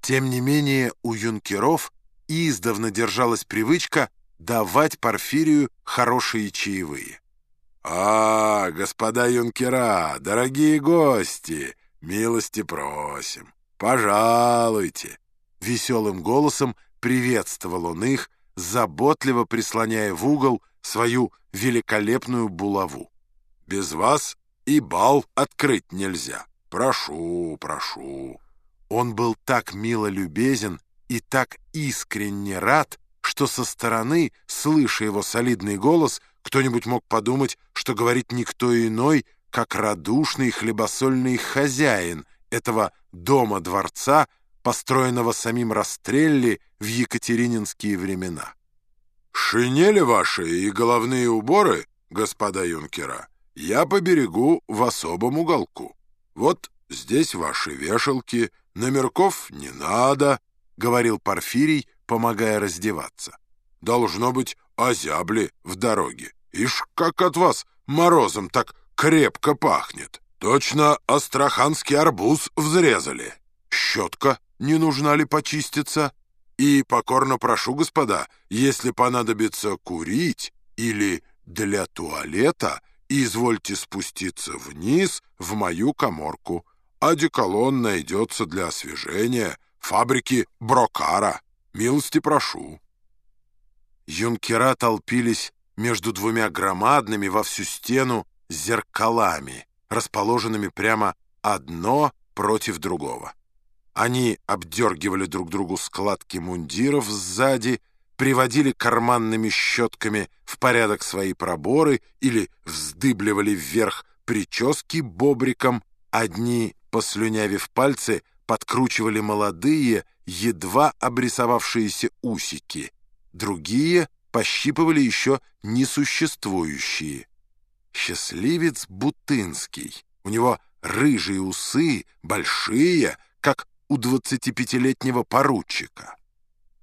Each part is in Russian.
Тем не менее у юнкеров издавна держалась привычка давать Порфирию хорошие чаевые. «А, господа юнкера, дорогие гости, милости просим, пожалуйте!» Веселым голосом приветствовал он их, заботливо прислоняя в угол свою великолепную булаву. «Без вас и бал открыть нельзя. Прошу, прошу». Он был так мило любезен и так искренне рад, что со стороны, слыша его солидный голос, кто-нибудь мог подумать, что говорит никто иной, как радушный хлебосольный хозяин этого дома-дворца, построенного самим Растрелли в екатерининские времена. «Шинели ваши и головные уборы, господа юнкера, я поберегу в особом уголку. Вот здесь ваши вешалки, номерков не надо», — говорил Порфирий, помогая раздеваться. «Должно быть, озябли в дороге. Ишь, как от вас морозом так крепко пахнет. Точно астраханский арбуз взрезали. Щетка не нужна ли почиститься? И покорно прошу, господа, если понадобится курить или для туалета, извольте спуститься вниз в мою коморку. Одеколон найдется для освежения фабрики Брокара. Милости прошу. Юнкера толпились между двумя громадными во всю стену зеркалами, расположенными прямо одно против другого. Они обдергивали друг другу складки мундиров сзади, приводили карманными щетками в порядок свои проборы или вздыбливали вверх прически бобриком, одни, послюнявив пальцы, подкручивали молодые, едва обрисовавшиеся усики, другие пощипывали еще несуществующие. Счастливец Бутынский. У него рыжие усы, большие, как у 25-летнего поручика.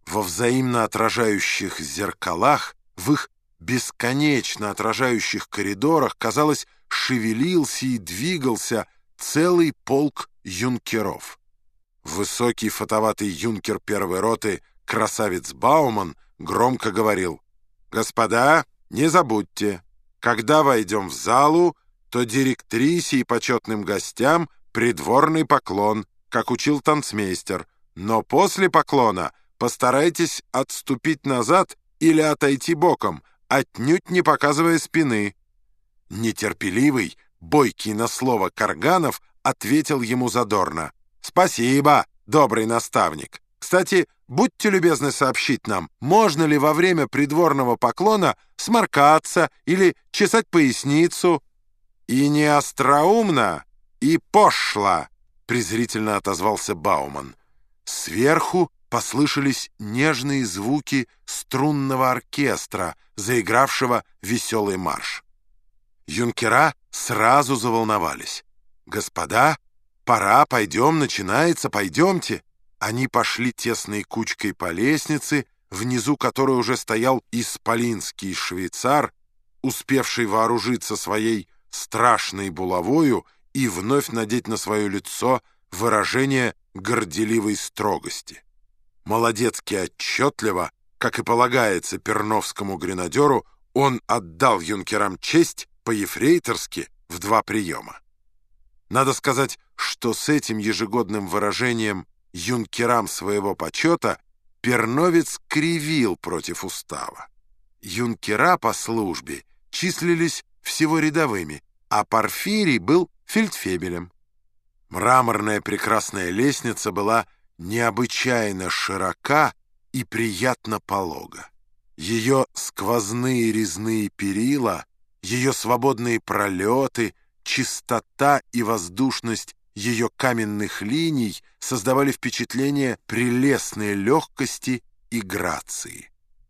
Во взаимно отражающих зеркалах, в их бесконечно отражающих коридорах, казалось, шевелился и двигался целый полк юнкеров. Высокий фотоватый юнкер первой роты красавец Бауман громко говорил «Господа, не забудьте, когда войдем в залу, то директрисе и почетным гостям придворный поклон — как учил танцмейстер, но после поклона постарайтесь отступить назад или отойти боком, отнюдь не показывая спины». Нетерпеливый, бойкий на слово Карганов ответил ему задорно. «Спасибо, добрый наставник. Кстати, будьте любезны сообщить нам, можно ли во время придворного поклона сморкаться или чесать поясницу? И не остроумно, и пошло» презрительно отозвался Бауман. Сверху послышались нежные звуки струнного оркестра, заигравшего веселый марш. Юнкера сразу заволновались. «Господа, пора, пойдем, начинается, пойдемте». Они пошли тесной кучкой по лестнице, внизу которой уже стоял исполинский швейцар, успевший вооружиться своей страшной булавою и вновь надеть на свое лицо выражение горделивой строгости. Молодецки отчетливо, как и полагается перновскому гренадеру, он отдал юнкерам честь по-ефрейторски в два приема. Надо сказать, что с этим ежегодным выражением юнкерам своего почета Перновец кривил против устава. Юнкера по службе числились всего рядовыми, а Порфирий был фельдфебелем. Мраморная прекрасная лестница была необычайно широка и приятно полога. Ее сквозные резные перила, ее свободные пролеты, чистота и воздушность ее каменных линий создавали впечатление прелестной легкости и грации.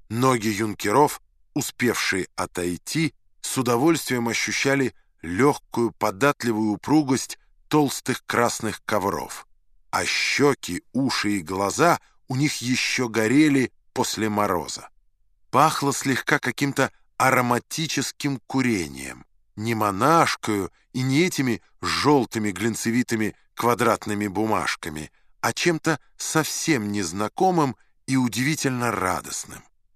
Ноги юнкеров, успевшие отойти, с удовольствием ощущали легкую податливую упругость толстых красных ковров, а щеки, уши и глаза у них еще горели после мороза. Пахло слегка каким-то ароматическим курением, не монашкою и не этими желтыми глинцевитыми квадратными бумажками, а чем-то совсем незнакомым и удивительно радостным.